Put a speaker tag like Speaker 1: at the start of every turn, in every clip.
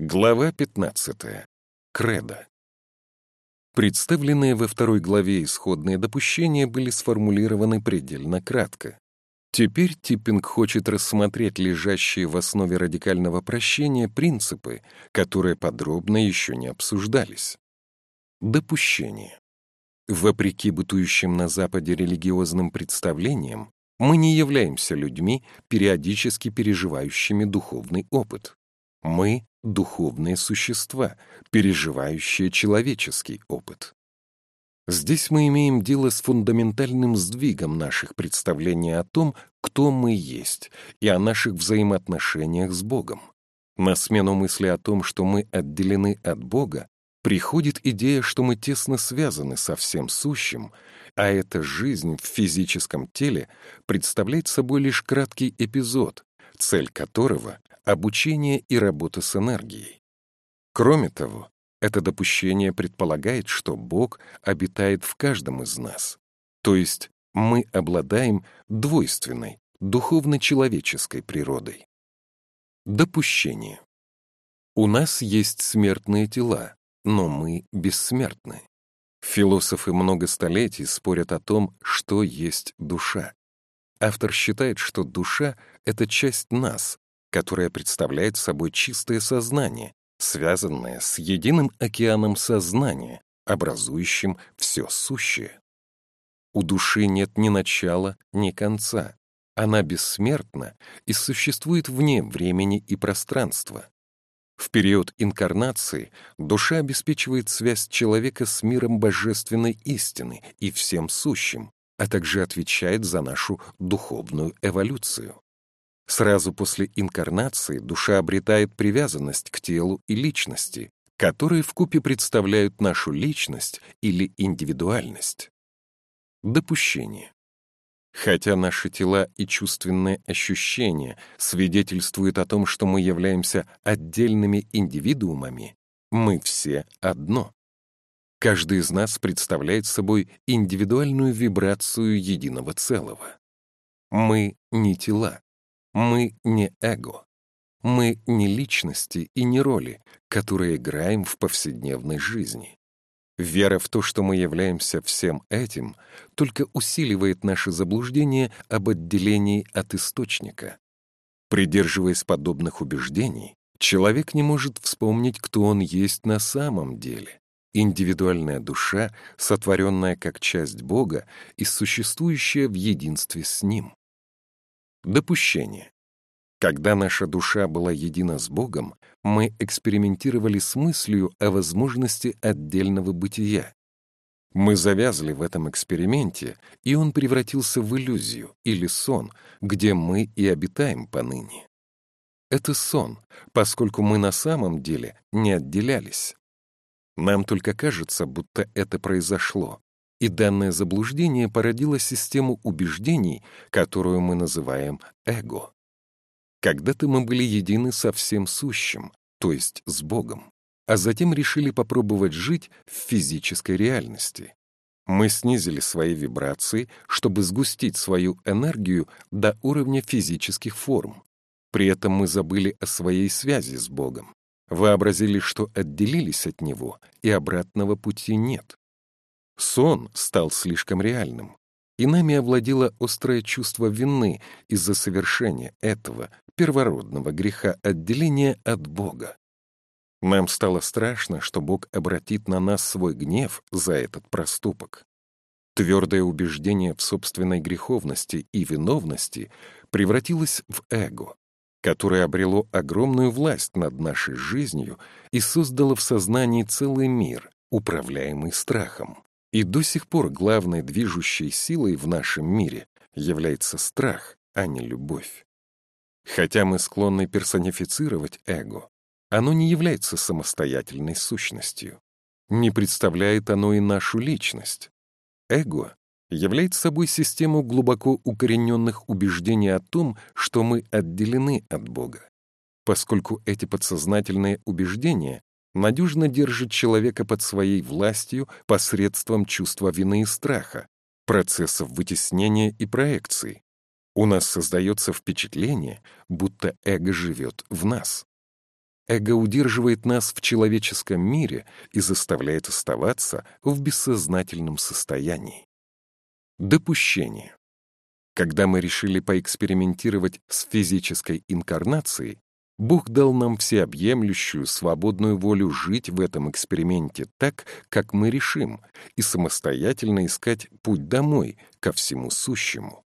Speaker 1: Глава 15. Кредо. Представленные во второй главе исходные допущения были сформулированы предельно кратко. Теперь Типпинг хочет рассмотреть лежащие в основе радикального прощения принципы, которые подробно еще не обсуждались. Допущение. Вопреки бытующим на Западе религиозным представлениям, мы не являемся людьми, периодически переживающими духовный опыт. Мы — духовные существа, переживающие человеческий опыт. Здесь мы имеем дело с фундаментальным сдвигом наших представлений о том, кто мы есть, и о наших взаимоотношениях с Богом. На смену мысли о том, что мы отделены от Бога, приходит идея, что мы тесно связаны со всем сущим, а эта жизнь в физическом теле представляет собой лишь краткий эпизод, цель которого обучение и работа с энергией. Кроме того, это допущение предполагает, что Бог обитает в каждом из нас, то есть мы обладаем двойственной, духовно-человеческой природой. Допущение. У нас есть смертные тела, но мы бессмертны. Философы много столетий спорят о том, что есть душа. Автор считает, что душа — это часть нас, которое представляет собой чистое сознание, связанное с единым океаном сознания, образующим все сущее. У души нет ни начала, ни конца. Она бессмертна и существует вне времени и пространства. В период инкарнации душа обеспечивает связь человека с миром божественной истины и всем сущим, а также отвечает за нашу духовную эволюцию. Сразу после инкарнации душа обретает привязанность к телу и личности, которые вкупе представляют нашу личность или индивидуальность. Допущение. Хотя наши тела и чувственные ощущения свидетельствуют о том, что мы являемся отдельными индивидуумами, мы все одно. Каждый из нас представляет собой индивидуальную вибрацию единого целого. Мы не тела, мы не эго. Мы не личности и не роли, которые играем в повседневной жизни. Вера в то, что мы являемся всем этим, только усиливает наше заблуждение об отделении от источника. Придерживаясь подобных убеждений, человек не может вспомнить, кто он есть на самом деле. Индивидуальная душа, сотворенная как часть Бога и существующая в единстве с Ним. Допущение. Когда наша душа была едина с Богом, мы экспериментировали с мыслью о возможности отдельного бытия. Мы завязли в этом эксперименте, и он превратился в иллюзию или сон, где мы и обитаем поныне. Это сон, поскольку мы на самом деле не отделялись. Нам только кажется, будто это произошло, и данное заблуждение породило систему убеждений, которую мы называем эго. Когда-то мы были едины со всем сущим, то есть с Богом, а затем решили попробовать жить в физической реальности. Мы снизили свои вибрации, чтобы сгустить свою энергию до уровня физических форм. При этом мы забыли о своей связи с Богом, вообразили, что отделились от Него, и обратного пути нет. Сон стал слишком реальным, и нами овладело острое чувство вины из-за совершения этого первородного греха отделения от Бога. Нам стало страшно, что Бог обратит на нас свой гнев за этот проступок. Твердое убеждение в собственной греховности и виновности превратилось в эго, которое обрело огромную власть над нашей жизнью и создало в сознании целый мир, управляемый страхом. И до сих пор главной движущей силой в нашем мире является страх, а не любовь. Хотя мы склонны персонифицировать эго, оно не является самостоятельной сущностью. Не представляет оно и нашу личность. Эго является собой систему глубоко укорененных убеждений о том, что мы отделены от Бога. Поскольку эти подсознательные убеждения надежно держит человека под своей властью посредством чувства вины и страха, процессов вытеснения и проекции. У нас создается впечатление, будто эго живет в нас. эго удерживает нас в человеческом мире и заставляет оставаться в бессознательном состоянии. Допущение. Когда мы решили поэкспериментировать с физической инкарнацией, Бог дал нам всеобъемлющую свободную волю жить в этом эксперименте так, как мы решим, и самостоятельно искать путь домой, ко всему сущему.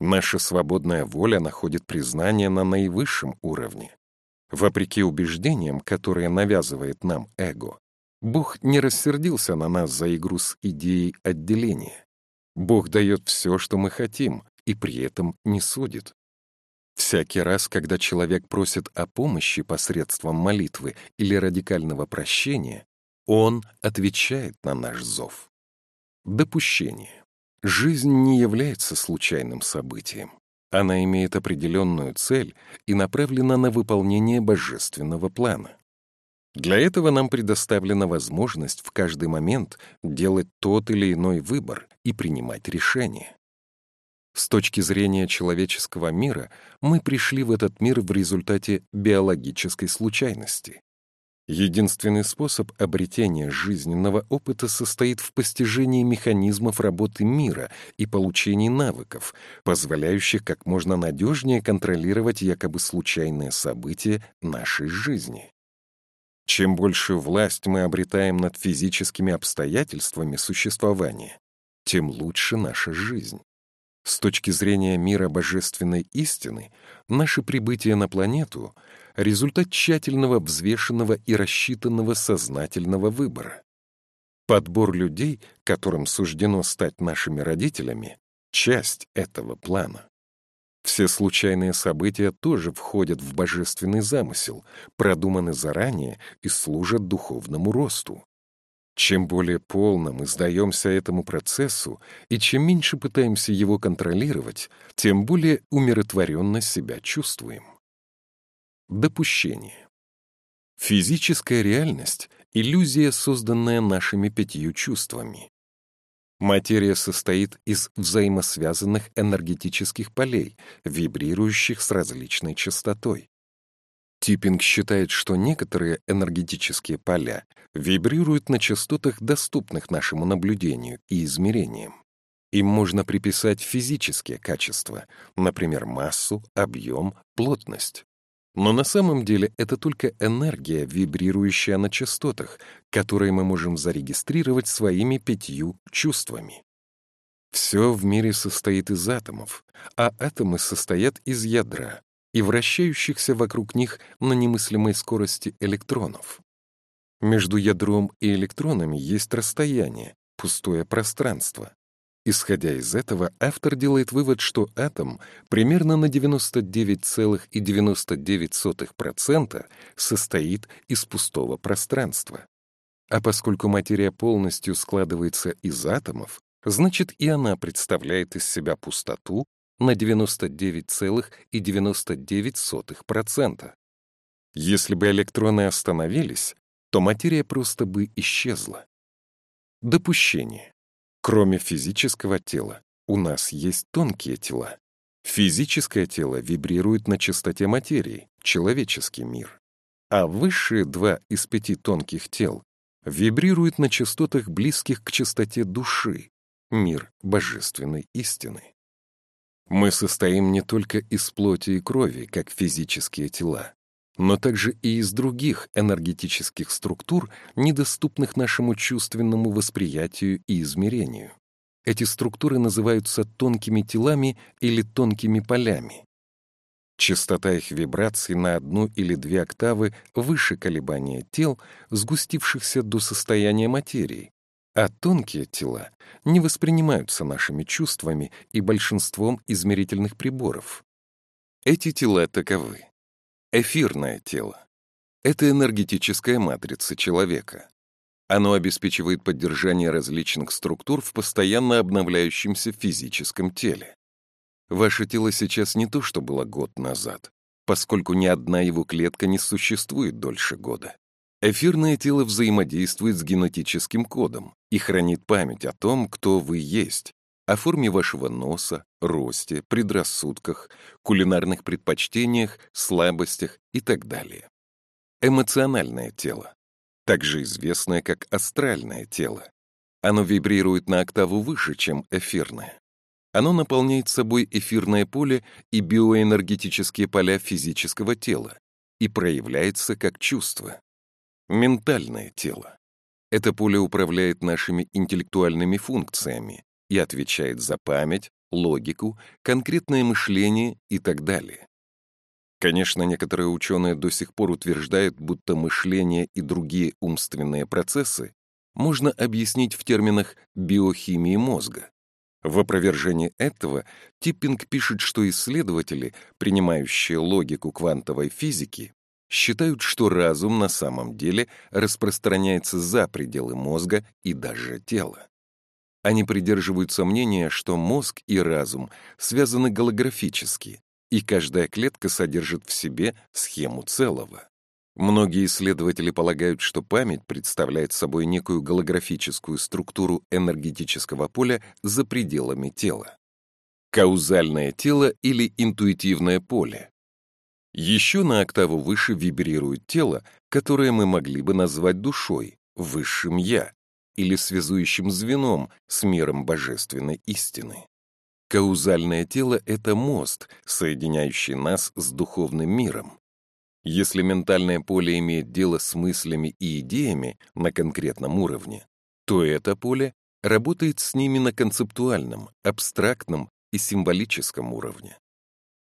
Speaker 1: Наша свободная воля находит признание на наивысшем уровне. Вопреки убеждениям, которые навязывает нам эго, Бог не рассердился на нас за игру с идеей отделения. Бог дает все, что мы хотим, и при этом не судит. Всякий раз, когда человек просит о помощи посредством молитвы или радикального прощения, он отвечает на наш зов. Допущение. Жизнь не является случайным событием. Она имеет определенную цель и направлена на выполнение божественного плана. Для этого нам предоставлена возможность в каждый момент делать тот или иной выбор и принимать решения. С точки зрения человеческого мира, мы пришли в этот мир в результате биологической случайности. Единственный способ обретения жизненного опыта состоит в постижении механизмов работы мира и получении навыков, позволяющих как можно надежнее контролировать якобы случайные события нашей жизни. Чем больше власть мы обретаем над физическими обстоятельствами существования, тем лучше наша жизнь. С точки зрения мира божественной истины, наше прибытие на планету — результат тщательного, взвешенного и рассчитанного сознательного выбора. Подбор людей, которым суждено стать нашими родителями — часть этого плана. Все случайные события тоже входят в божественный замысел, продуманы заранее и служат духовному росту. Чем более полно мы сдаемся этому процессу и чем меньше пытаемся его контролировать, тем более умиротворенно себя чувствуем. Допущение. Физическая реальность — иллюзия, созданная нашими пятью чувствами. Материя состоит из взаимосвязанных энергетических полей, вибрирующих с различной частотой. Типпинг считает, что некоторые энергетические поля вибрируют на частотах, доступных нашему наблюдению и измерениям. Им можно приписать физические качества, например, массу, объем, плотность. Но на самом деле это только энергия, вибрирующая на частотах, которые мы можем зарегистрировать своими пятью чувствами. Все в мире состоит из атомов, а атомы состоят из ядра, и вращающихся вокруг них на немыслимой скорости электронов. Между ядром и электронами есть расстояние, пустое пространство. Исходя из этого, автор делает вывод, что атом примерно на 99,99% состоит из пустого пространства. А поскольку материя полностью складывается из атомов, значит и она представляет из себя пустоту на 99,99%. Если бы электроны остановились, то материя просто бы исчезла. Допущение. Кроме физического тела, у нас есть тонкие тела. Физическое тело вибрирует на частоте материи, человеческий мир. А высшие два из пяти тонких тел вибрируют на частотах, близких к частоте души, мир божественной истины. Мы состоим не только из плоти и крови, как физические тела, но также и из других энергетических структур, недоступных нашему чувственному восприятию и измерению. Эти структуры называются тонкими телами или тонкими полями. Частота их вибраций на одну или две октавы выше колебания тел, сгустившихся до состояния материи, а тонкие тела не воспринимаются нашими чувствами и большинством измерительных приборов. Эти тела таковы. Эфирное тело — это энергетическая матрица человека. Оно обеспечивает поддержание различных структур в постоянно обновляющемся физическом теле. Ваше тело сейчас не то, что было год назад, поскольку ни одна его клетка не существует дольше года. Эфирное тело взаимодействует с генетическим кодом и хранит память о том, кто вы есть, о форме вашего носа, росте, предрассудках, кулинарных предпочтениях, слабостях и так далее. эмоциональное тело, также известное как астральное тело. Оно вибрирует на октаву выше, чем эфирное. Оно наполняет собой эфирное поле и биоэнергетические поля физического тела и проявляется как чувство. Ментальное тело. Это поле управляет нашими интеллектуальными функциями и отвечает за память, логику, конкретное мышление и так далее. Конечно, некоторые ученые до сих пор утверждают, будто мышление и другие умственные процессы можно объяснить в терминах биохимии мозга. В опровержении этого Типпинг пишет, что исследователи, принимающие логику квантовой физики, считают, что разум на самом деле распространяется за пределы мозга и даже тела. Они придерживаются мнения, что мозг и разум связаны голографически, и каждая клетка содержит в себе схему целого. Многие исследователи полагают, что память представляет собой некую голографическую структуру энергетического поля за пределами тела. Каузальное тело или интуитивное поле. Еще на октаву выше вибрирует тело, которое мы могли бы назвать душой, высшим «я» или связующим звеном с миром божественной истины. Каузальное тело — это мост, соединяющий нас с духовным миром. Если ментальное поле имеет дело с мыслями и идеями на конкретном уровне, то это поле работает с ними на концептуальном, абстрактном и символическом уровне.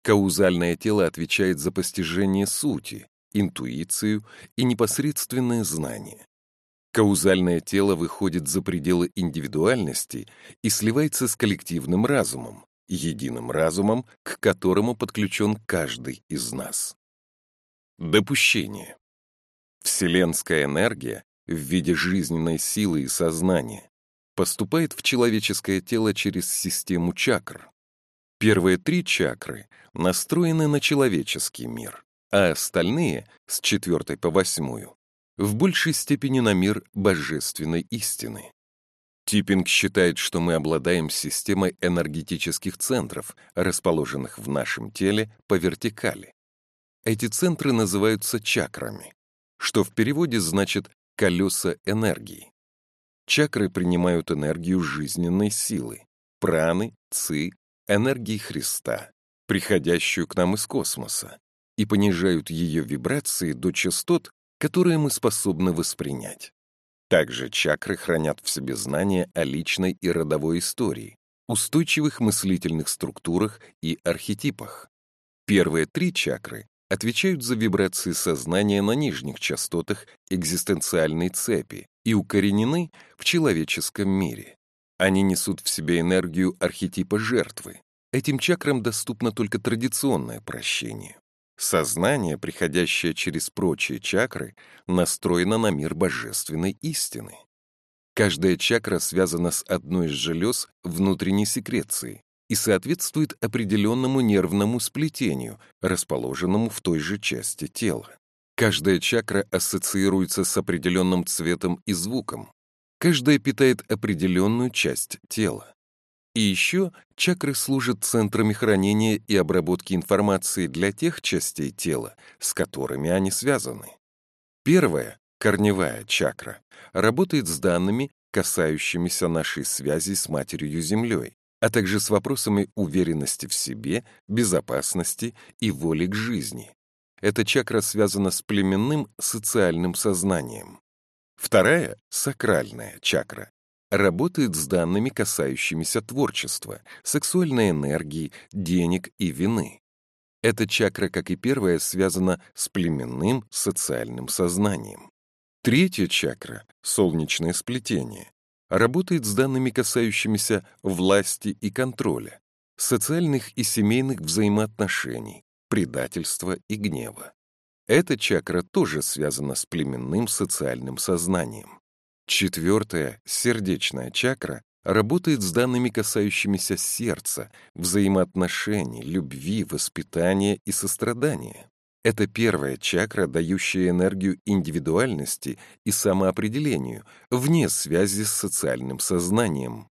Speaker 1: Каузальное тело отвечает за постижение сути, интуицию и непосредственное знание. Каузальное тело выходит за пределы индивидуальности и сливается с коллективным разумом, единым разумом, к которому подключен каждый из нас. Допущение. Вселенская энергия в виде жизненной силы и сознания поступает в человеческое тело через систему чакр. Первые три чакры настроены на человеческий мир, а остальные, с четвертой по восьмую, в большей степени на мир божественной истины. Типпинг считает, что мы обладаем системой энергетических центров, расположенных в нашем теле по вертикали. Эти центры называются чакрами, что в переводе значит «колеса энергии». Чакры принимают энергию жизненной силы, праны, ци, энергии Христа, приходящую к нам из космоса, и понижают ее вибрации до частот, которые мы способны воспринять. Также чакры хранят в себе знания о личной и родовой истории, устойчивых мыслительных структурах и архетипах. Первые три чакры отвечают за вибрации сознания на нижних частотах экзистенциальной цепи и укоренены в человеческом мире. Они несут в себе энергию архетипа жертвы. Этим чакрам доступно только традиционное прощение. Сознание, приходящее через прочие чакры, настроено на мир божественной истины. Каждая чакра связана с одной из желез внутренней секреции и соответствует определенному нервному сплетению, расположенному в той же части тела. Каждая чакра ассоциируется с определенным цветом и звуком. Каждая питает определенную часть тела. И еще чакры служат центрами хранения и обработки информации для тех частей тела, с которыми они связаны. Первая, корневая чакра, работает с данными, касающимися нашей связи с Матерью-Землей, а также с вопросами уверенности в себе, безопасности и воли к жизни. Эта чакра связана с племенным социальным сознанием. Вторая, сакральная чакра, работает с данными, касающимися творчества, сексуальной энергии, денег и вины. Эта чакра, как и первая, связана с племенным социальным сознанием. Третья чакра — солнечное сплетение — работает с данными, касающимися власти и контроля, социальных и семейных взаимоотношений, предательства и гнева. Эта чакра тоже связана с племенным социальным сознанием. Четвертая, сердечная чакра, работает с данными, касающимися сердца, взаимоотношений, любви, воспитания и сострадания. Это первая чакра, дающая энергию индивидуальности и самоопределению, вне связи с социальным сознанием.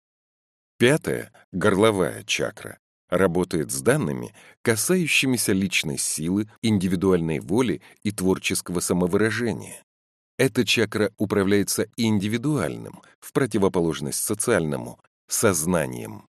Speaker 1: Пятая, горловая чакра, Работает с данными, касающимися личной силы, индивидуальной воли и творческого самовыражения. Эта чакра управляется индивидуальным, в противоположность социальному, сознанием.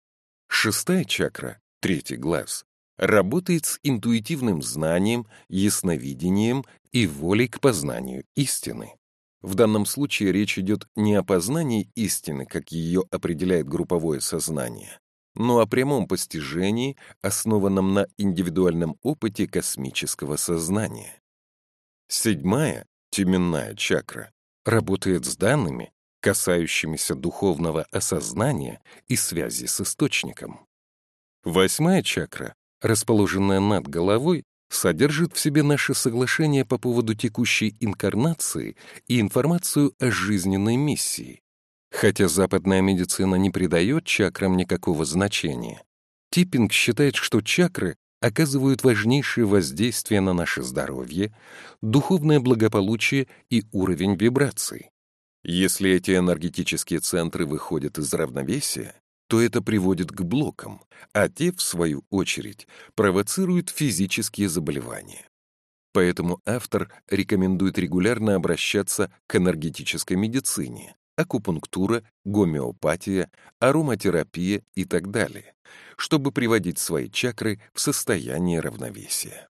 Speaker 1: Шестая чакра, третий глаз, работает с интуитивным знанием, ясновидением и волей к познанию истины. В данном случае речь идет не о познании истины, как ее определяет групповое сознание, но о прямом постижении, основанном на индивидуальном опыте космического сознания. Седьмая, теменная чакра, работает с данными, касающимися духовного осознания и связи с источником. Восьмая чакра, расположенная над головой, содержит в себе наше соглашение по поводу текущей инкарнации и информацию о жизненной миссии. Хотя западная медицина не придает чакрам никакого значения, Типпинг считает, что чакры оказывают важнейшее воздействие на наше здоровье, духовное благополучие и уровень вибраций. Если эти энергетические центры выходят из равновесия, то это приводит к блокам, а те, в свою очередь, провоцируют физические заболевания. Поэтому автор рекомендует регулярно обращаться к энергетической медицине, акупунктура, гомеопатия, ароматерапия и так далее, чтобы приводить свои чакры в состояние равновесия.